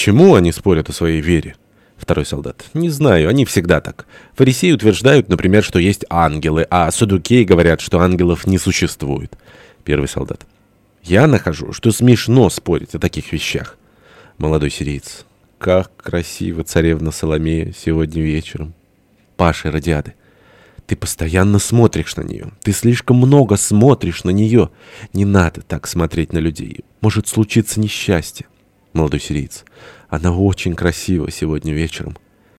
Почему они спорят о своей вере? Второй солдат. Не знаю, они всегда так. Фарисеи утверждают, например, что есть ангелы, а садукеи говорят, что ангелов не существует. Первый солдат. Я нахожу, что смешно спорить о таких вещах. Молодой сириец. Как красиво царевна Соломея сегодня вечером. Паша Радиады. Ты постоянно смотришь на нее. Ты слишком много смотришь на нее. Не надо так смотреть на людей. Может случиться несчастье. Молодой сириец. Она очень красива сегодня вечером.